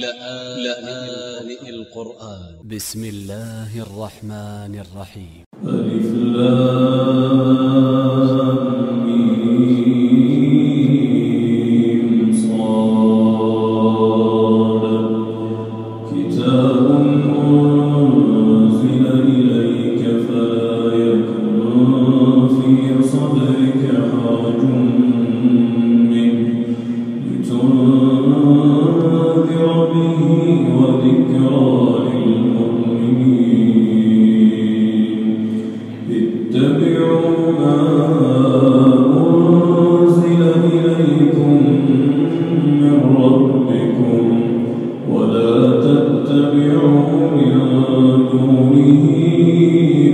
لآن, لآن القرآن. بسم الله الرحمن الرحيم. ألف لام.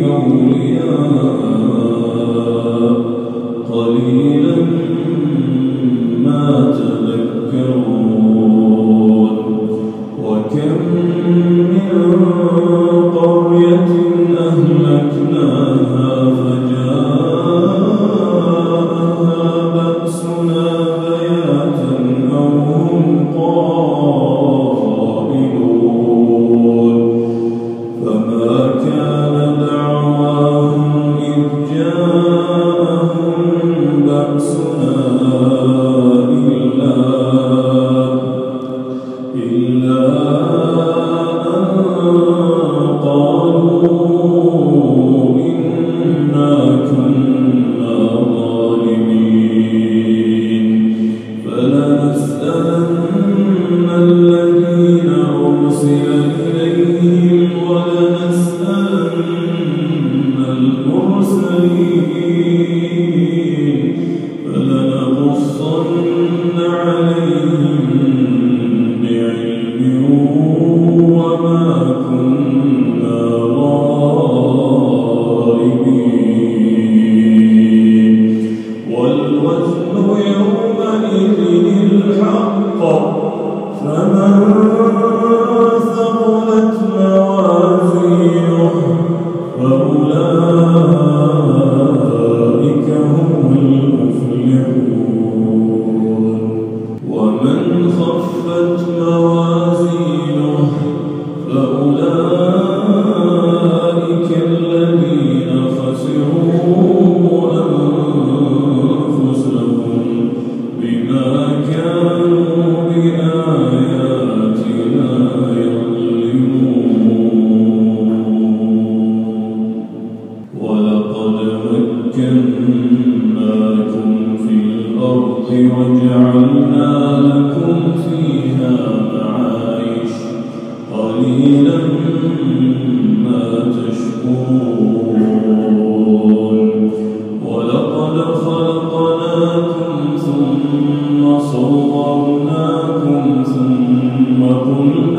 أولياء قليلا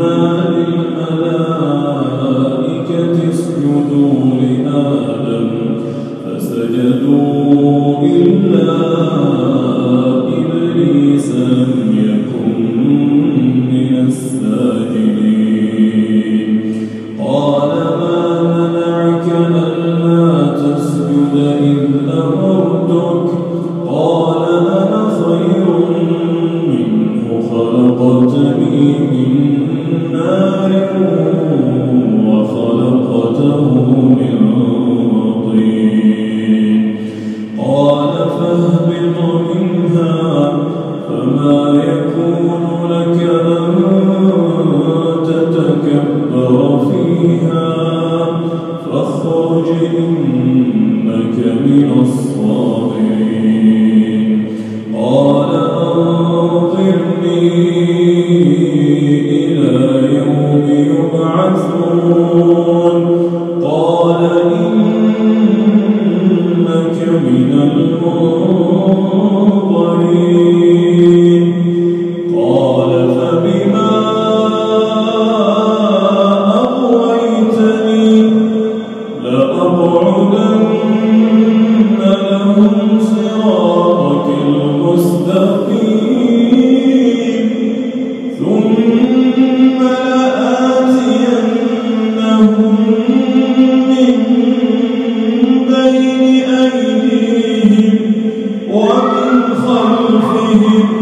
الماء وجه ومن خلفهم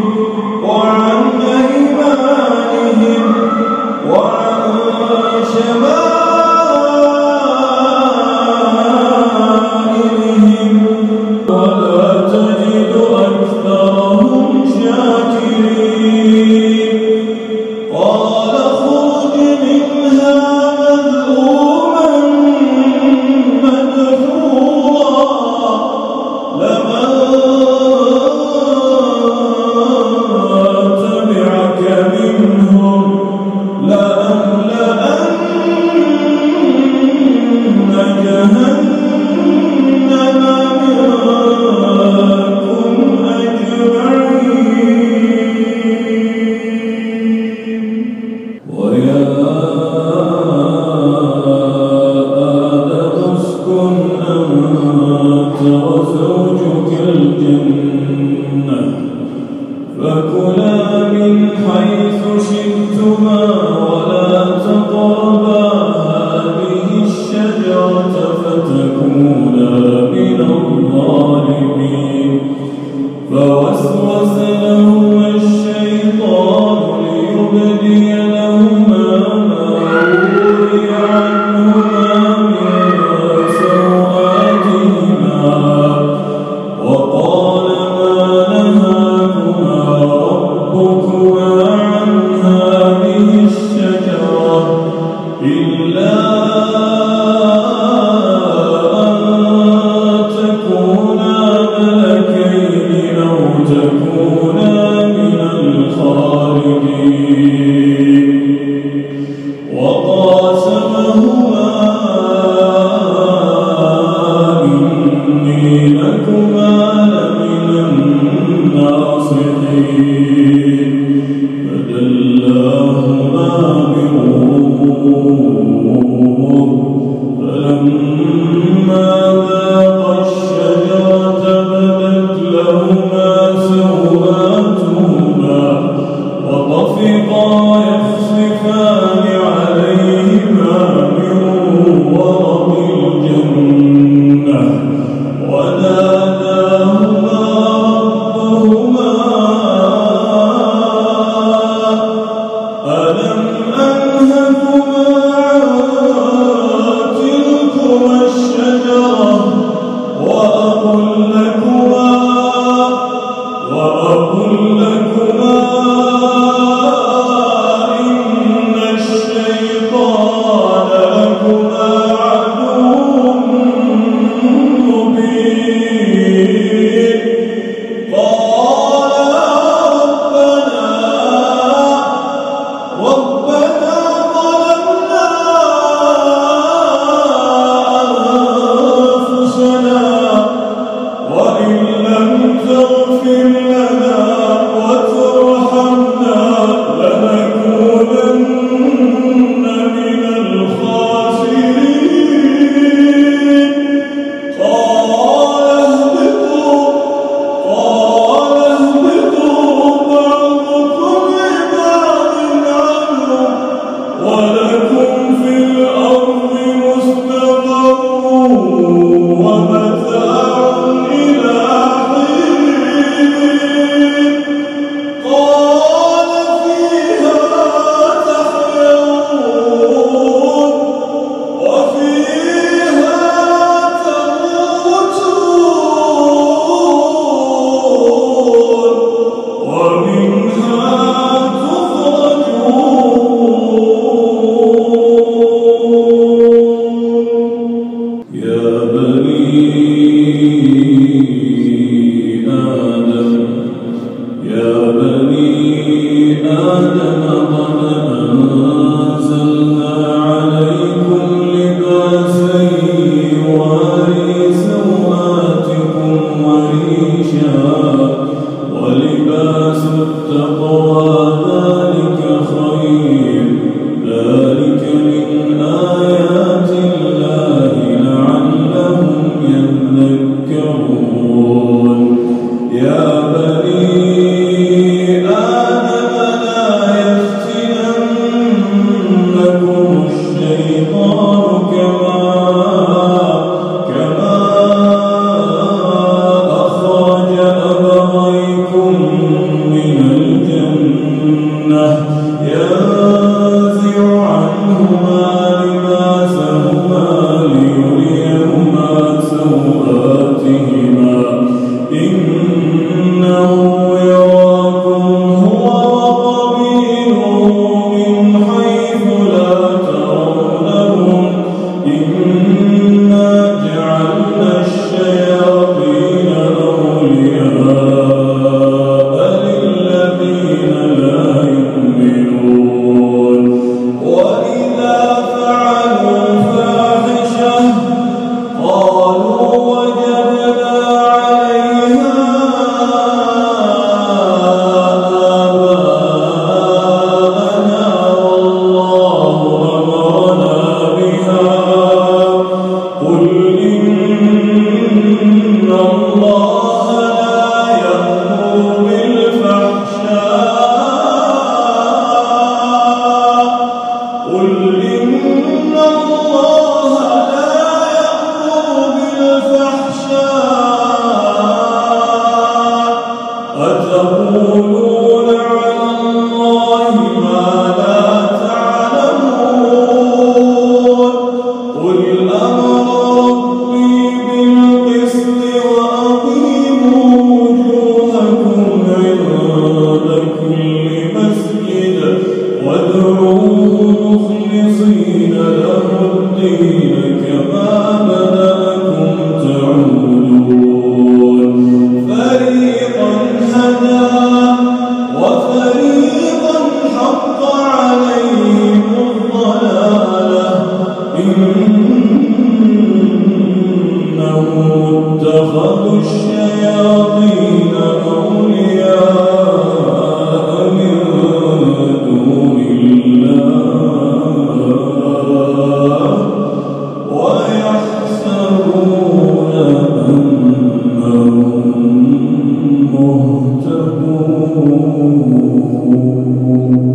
Música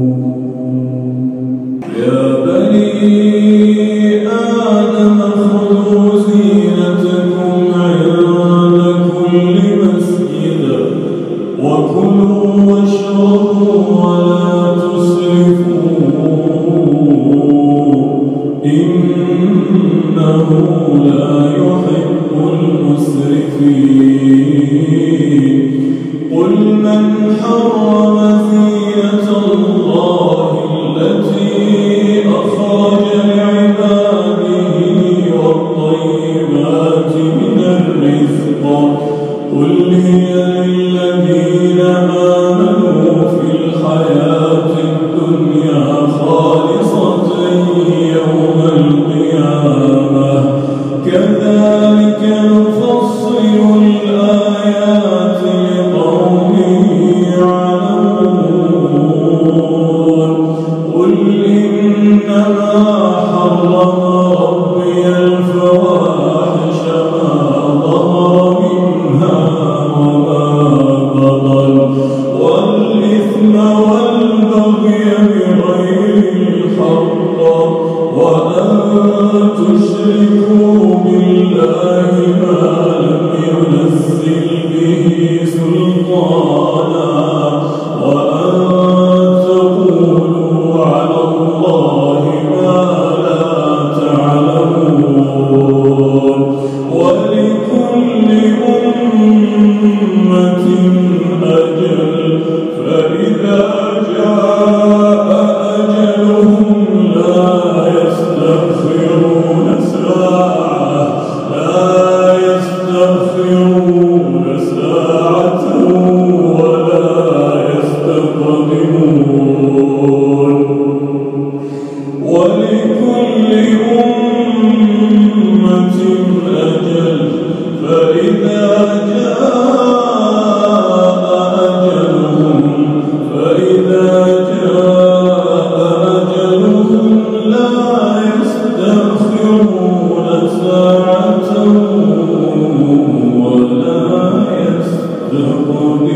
فإذا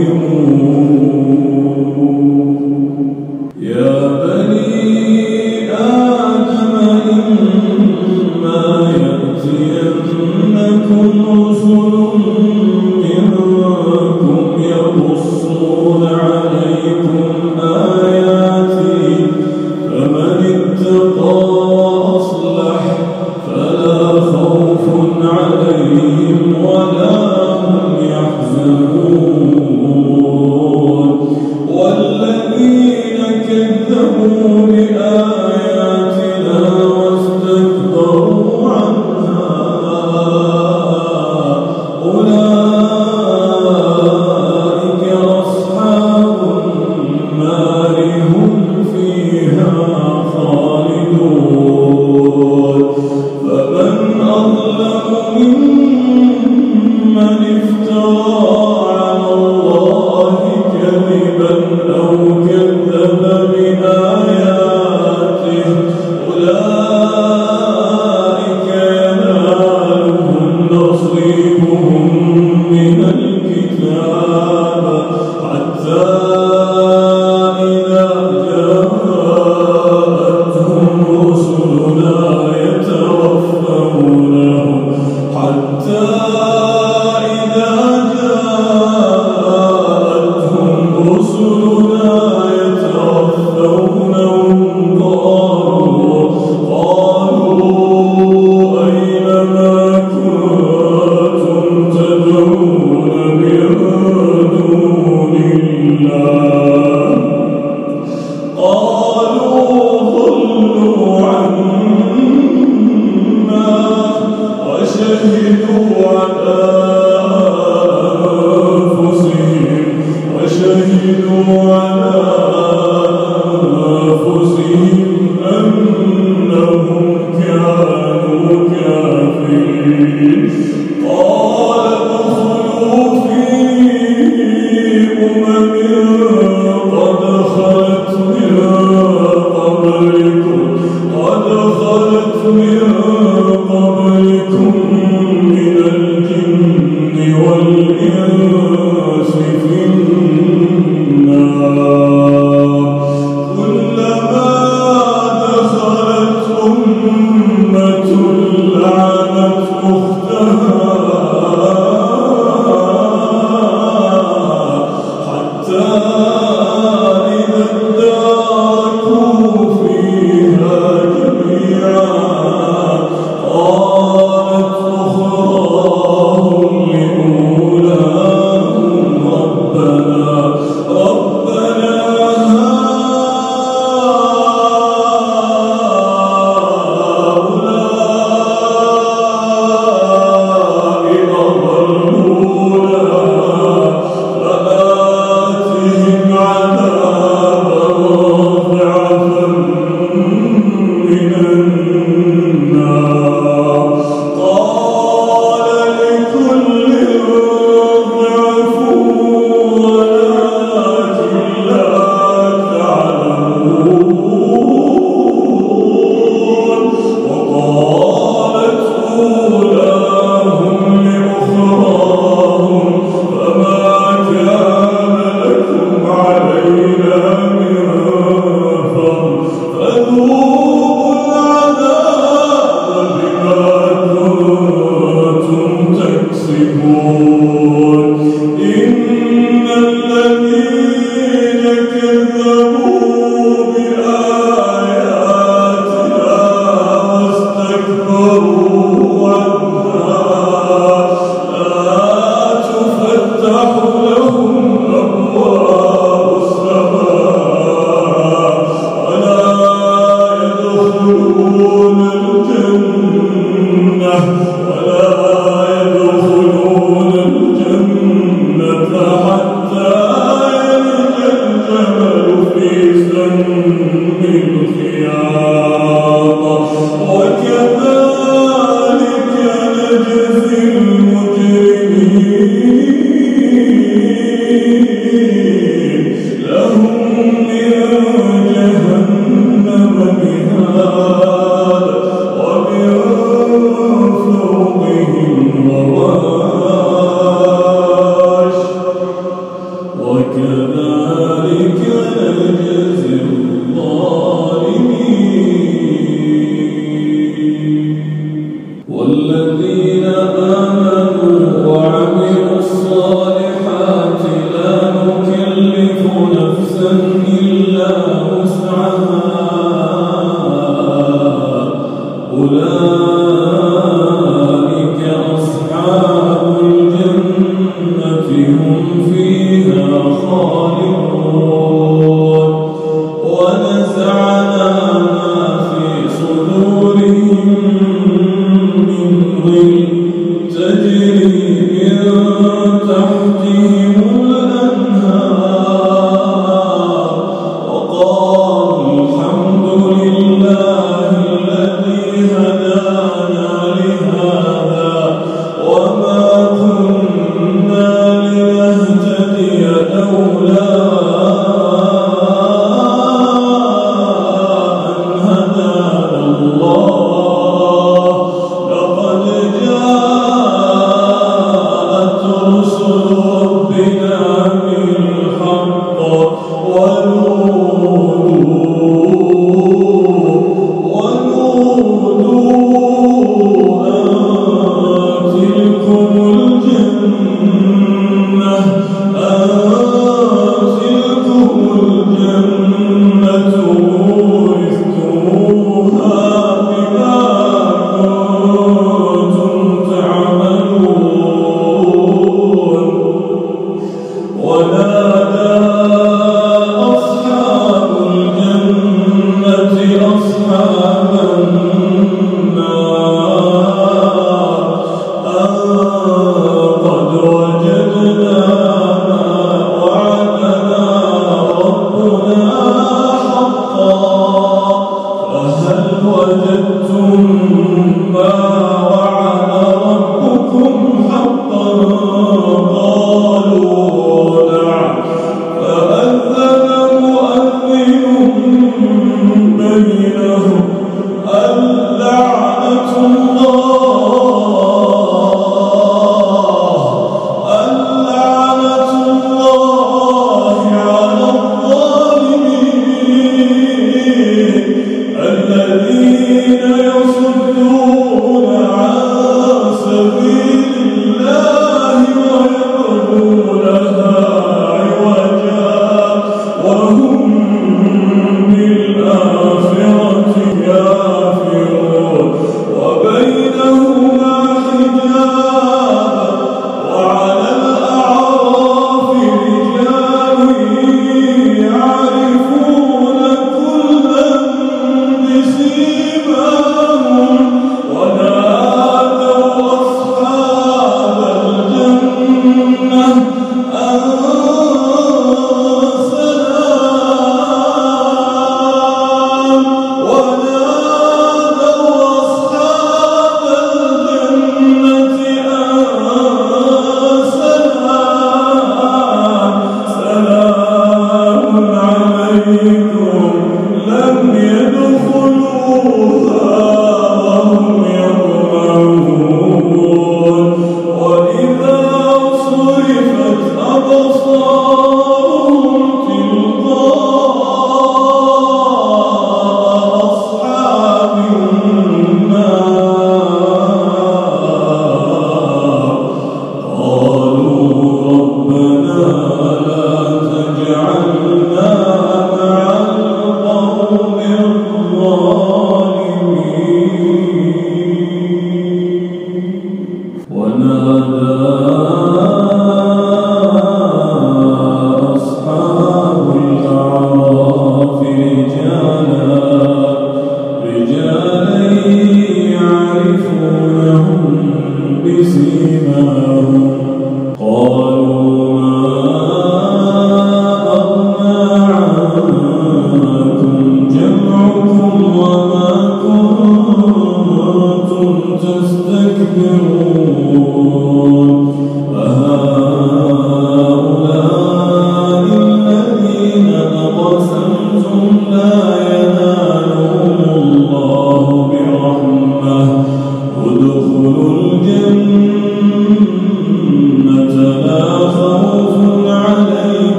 يستقدمون والإنسان